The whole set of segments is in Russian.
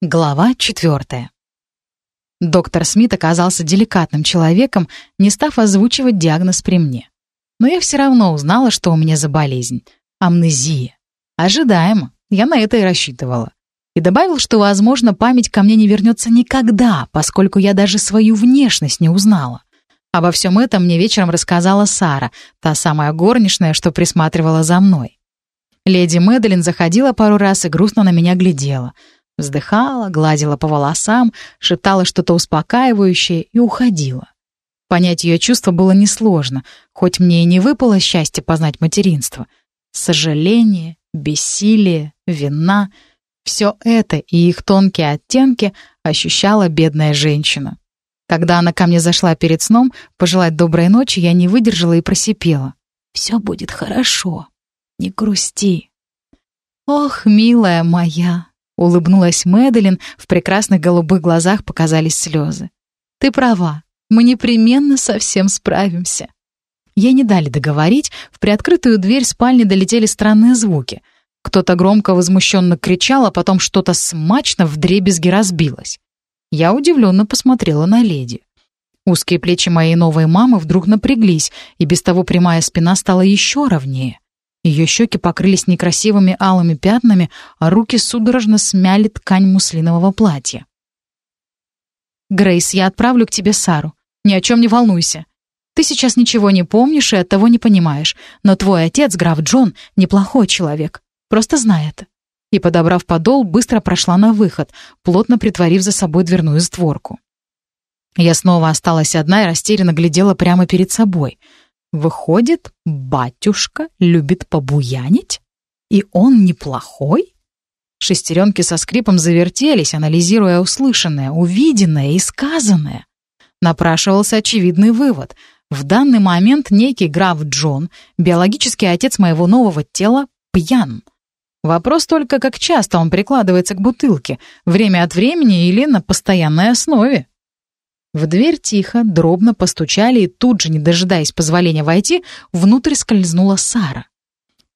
Глава четвертая. Доктор Смит оказался деликатным человеком, не став озвучивать диагноз при мне. Но я все равно узнала, что у меня за болезнь. Амнезия. Ожидаемо. Я на это и рассчитывала. И добавил, что, возможно, память ко мне не вернется никогда, поскольку я даже свою внешность не узнала. Обо всем этом мне вечером рассказала Сара, та самая горничная, что присматривала за мной. Леди Мэдалин заходила пару раз и грустно на меня глядела — Вздыхала, гладила по волосам, шептала что-то успокаивающее и уходила. Понять ее чувства было несложно, хоть мне и не выпало счастье познать материнство. Сожаление, бессилие, вина — все это и их тонкие оттенки ощущала бедная женщина. Когда она ко мне зашла перед сном, пожелать доброй ночи я не выдержала и просипела. «Все будет хорошо. Не грусти». «Ох, милая моя, Улыбнулась Мэдалин, в прекрасных голубых глазах показались слезы. «Ты права, мы непременно совсем справимся». Ей не дали договорить, в приоткрытую дверь спальни долетели странные звуки. Кто-то громко возмущенно кричал, а потом что-то смачно вдребезги разбилось. Я удивленно посмотрела на леди. Узкие плечи моей новой мамы вдруг напряглись, и без того прямая спина стала еще ровнее. Ее щеки покрылись некрасивыми алыми пятнами, а руки судорожно смяли ткань муслинового платья. «Грейс, я отправлю к тебе Сару. Ни о чем не волнуйся. Ты сейчас ничего не помнишь и оттого не понимаешь, но твой отец, граф Джон, неплохой человек. Просто знай это». И, подобрав подол, быстро прошла на выход, плотно притворив за собой дверную створку. Я снова осталась одна и растерянно глядела прямо перед собой — Выходит, батюшка любит побуянить? И он неплохой? Шестеренки со скрипом завертелись, анализируя услышанное, увиденное и сказанное. Напрашивался очевидный вывод. В данный момент некий граф Джон, биологический отец моего нового тела, пьян. Вопрос только, как часто он прикладывается к бутылке, время от времени или на постоянной основе. В дверь тихо, дробно постучали, и тут же, не дожидаясь позволения войти, внутрь скользнула Сара.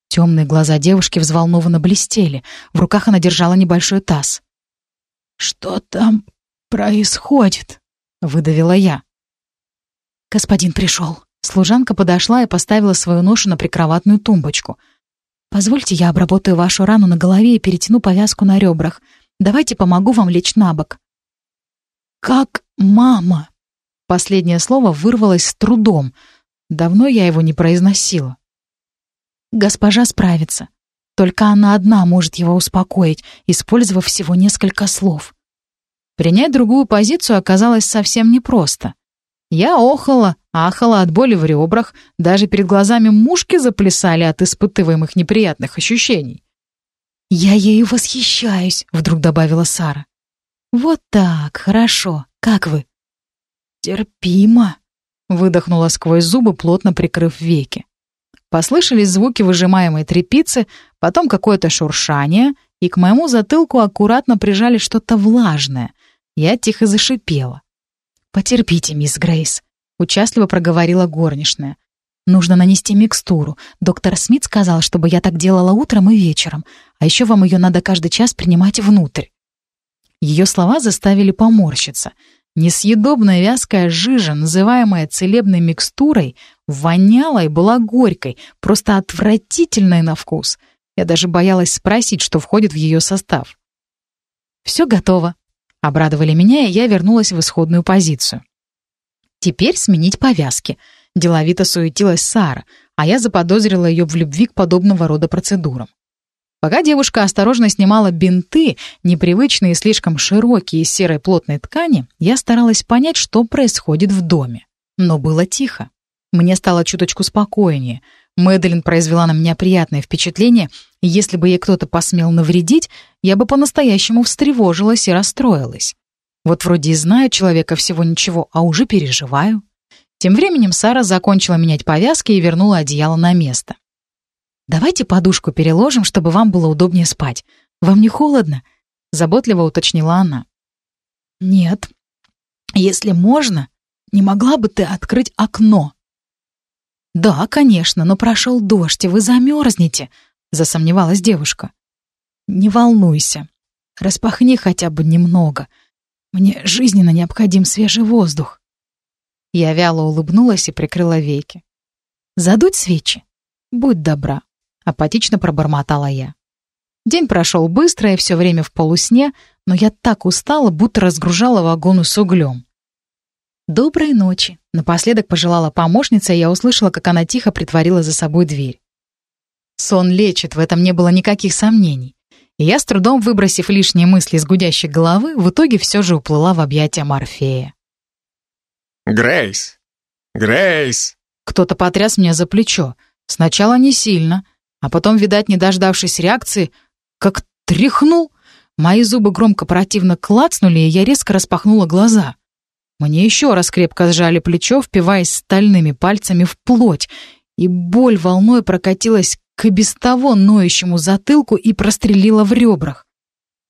Темные глаза девушки взволнованно блестели. В руках она держала небольшой таз. «Что там происходит?» — выдавила я. «Господин пришел». Служанка подошла и поставила свою ношу на прикроватную тумбочку. «Позвольте, я обработаю вашу рану на голове и перетяну повязку на ребрах. Давайте помогу вам лечь на бок». «Как мама?» Последнее слово вырвалось с трудом. Давно я его не произносила. «Госпожа справится. Только она одна может его успокоить, использовав всего несколько слов». Принять другую позицию оказалось совсем непросто. Я охала, ахала от боли в ребрах, даже перед глазами мушки заплясали от испытываемых неприятных ощущений. «Я ею восхищаюсь», — вдруг добавила Сара. «Вот так, хорошо. Как вы?» «Терпимо», — выдохнула сквозь зубы, плотно прикрыв веки. Послышались звуки выжимаемой трепицы, потом какое-то шуршание, и к моему затылку аккуратно прижали что-то влажное. Я тихо зашипела. «Потерпите, мисс Грейс», — участливо проговорила горничная. «Нужно нанести микстуру. Доктор Смит сказал, чтобы я так делала утром и вечером, а еще вам ее надо каждый час принимать внутрь». Ее слова заставили поморщиться. Несъедобная вязкая жижа, называемая целебной микстурой, воняла и была горькой, просто отвратительной на вкус. Я даже боялась спросить, что входит в ее состав. «Все готово», — обрадовали меня, и я вернулась в исходную позицию. «Теперь сменить повязки», — деловито суетилась Сара, а я заподозрила ее в любви к подобного рода процедурам. Пока девушка осторожно снимала бинты, непривычные и слишком широкие из серой плотной ткани, я старалась понять, что происходит в доме. Но было тихо. Мне стало чуточку спокойнее. Мэдалин произвела на меня приятное впечатление, если бы ей кто-то посмел навредить, я бы по-настоящему встревожилась и расстроилась. Вот вроде и знаю человека всего ничего, а уже переживаю. Тем временем Сара закончила менять повязки и вернула одеяло на место. «Давайте подушку переложим, чтобы вам было удобнее спать. Вам не холодно?» — заботливо уточнила она. «Нет. Если можно, не могла бы ты открыть окно?» «Да, конечно, но прошел дождь, и вы замерзнете», — засомневалась девушка. «Не волнуйся. Распахни хотя бы немного. Мне жизненно необходим свежий воздух. Я вяло улыбнулась и прикрыла веки. «Задуть свечи? Будь добра», — апатично пробормотала я. День прошел быстро и все время в полусне, но я так устала, будто разгружала вагону с углем. «Доброй ночи», — напоследок пожелала помощница, и я услышала, как она тихо притворила за собой дверь. Сон лечит, в этом не было никаких сомнений. И я, с трудом выбросив лишние мысли из гудящей головы, в итоге все же уплыла в объятия Морфея. «Грейс! Грейс!» Кто-то потряс меня за плечо. Сначала не сильно, а потом, видать, не дождавшись реакции, как тряхнул. Мои зубы громко противно клацнули, и я резко распахнула глаза. Мне еще раз крепко сжали плечо, впиваясь стальными пальцами в плоть, и боль волной прокатилась к и без того ноющему затылку и прострелила в ребрах.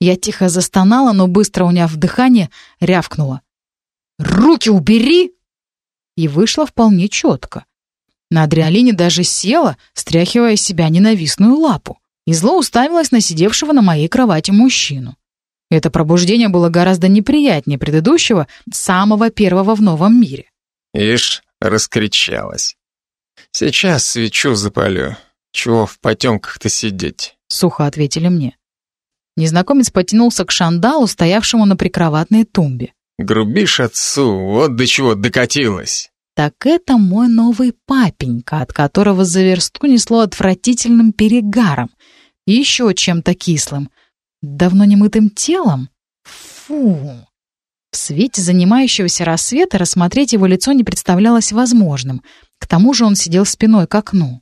Я тихо застонала, но быстро уняв дыхание, рявкнула. «Руки убери!» И вышла вполне четко. На адреналине даже села, стряхивая с себя ненавистную лапу, и зло уставилась на сидевшего на моей кровати мужчину. Это пробуждение было гораздо неприятнее предыдущего, самого первого в новом мире. Ишь, раскричалась. Сейчас свечу запалю. Чего в потемках-то сидеть? Сухо ответили мне. Незнакомец потянулся к шандалу, стоявшему на прикроватной тумбе. Грубишь отцу, вот до чего докатилась. Так это мой новый папенька, от которого за верстку несло отвратительным перегаром. Еще чем-то кислым. Давно немытым телом? Фу! В свете занимающегося рассвета рассмотреть его лицо не представлялось возможным. К тому же он сидел спиной к окну.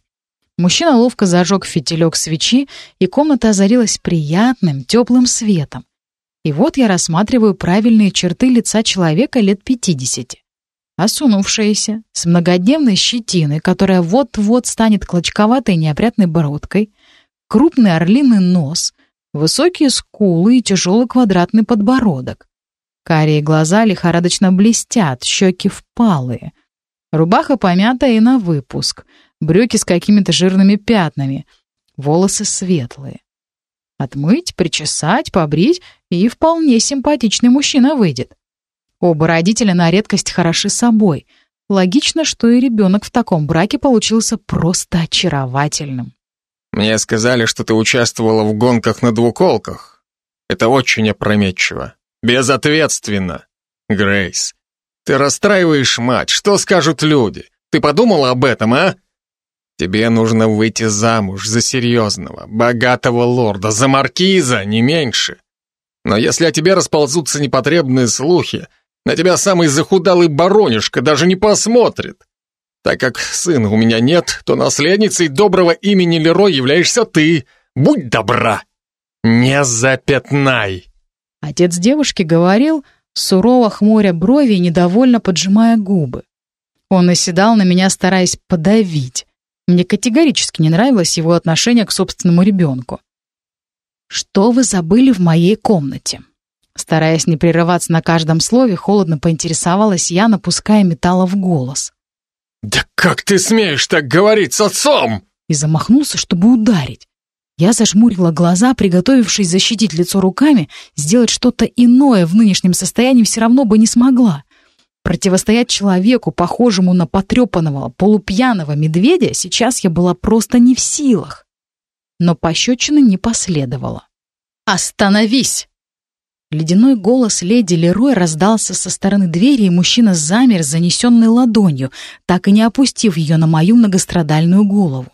Мужчина ловко зажег фитилек свечи, и комната озарилась приятным, теплым светом. И вот я рассматриваю правильные черты лица человека лет пятидесяти. Осунувшаяся, с многодневной щетиной, которая вот-вот станет клочковатой неопрятной бородкой, крупный орлиный нос, высокие скулы и тяжелый квадратный подбородок. Карие глаза лихорадочно блестят, щеки впалые. Рубаха помятая и на выпуск, брюки с какими-то жирными пятнами, волосы светлые. Отмыть, причесать, побрить, и вполне симпатичный мужчина выйдет. Оба родителя на редкость хороши собой. Логично, что и ребенок в таком браке получился просто очаровательным. Мне сказали, что ты участвовала в гонках на двуколках. Это очень опрометчиво. Безответственно. Грейс, ты расстраиваешь мать. Что скажут люди? Ты подумала об этом, а? Тебе нужно выйти замуж за серьезного, богатого лорда, за маркиза, не меньше. Но если о тебе расползутся непотребные слухи, на тебя самый захудалый баронишка даже не посмотрит. Так как сына у меня нет, то наследницей доброго имени Лерой являешься ты. Будь добра, не запятнай. Отец девушки говорил, сурово хмуря брови и недовольно поджимая губы. Он оседал на меня, стараясь подавить. Мне категорически не нравилось его отношение к собственному ребенку. «Что вы забыли в моей комнате?» Стараясь не прерываться на каждом слове, холодно поинтересовалась я, напуская металла в голос. «Да как ты смеешь так говорить с отцом?» И замахнулся, чтобы ударить. Я зажмурила глаза, приготовившись защитить лицо руками, сделать что-то иное в нынешнем состоянии все равно бы не смогла. Противостоять человеку, похожему на потрепанного, полупьяного медведя, сейчас я была просто не в силах. Но пощечины не последовало. «Остановись!» Ледяной голос леди Лерой раздался со стороны двери, и мужчина замер занесенной ладонью, так и не опустив ее на мою многострадальную голову.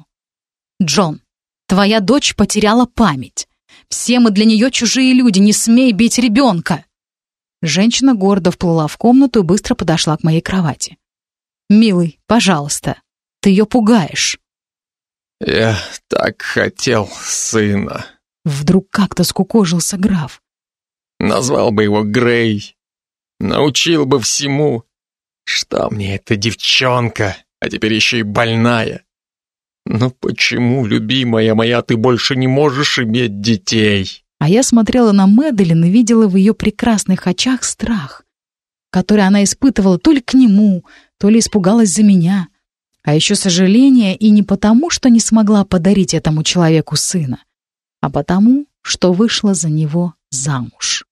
«Джон, твоя дочь потеряла память. Все мы для нее чужие люди, не смей бить ребенка!» Женщина гордо вплыла в комнату и быстро подошла к моей кровати. «Милый, пожалуйста, ты ее пугаешь». «Я так хотел сына». Вдруг как-то скукожился граф. Назвал бы его Грей. Научил бы всему. Что мне эта девчонка, а теперь еще и больная. Но почему, любимая моя, ты больше не можешь иметь детей? А я смотрела на Мэдалин и видела в ее прекрасных очах страх, который она испытывала то ли к нему, то ли испугалась за меня. А еще сожаление и не потому, что не смогла подарить этому человеку сына, а потому, что вышла за него замуж.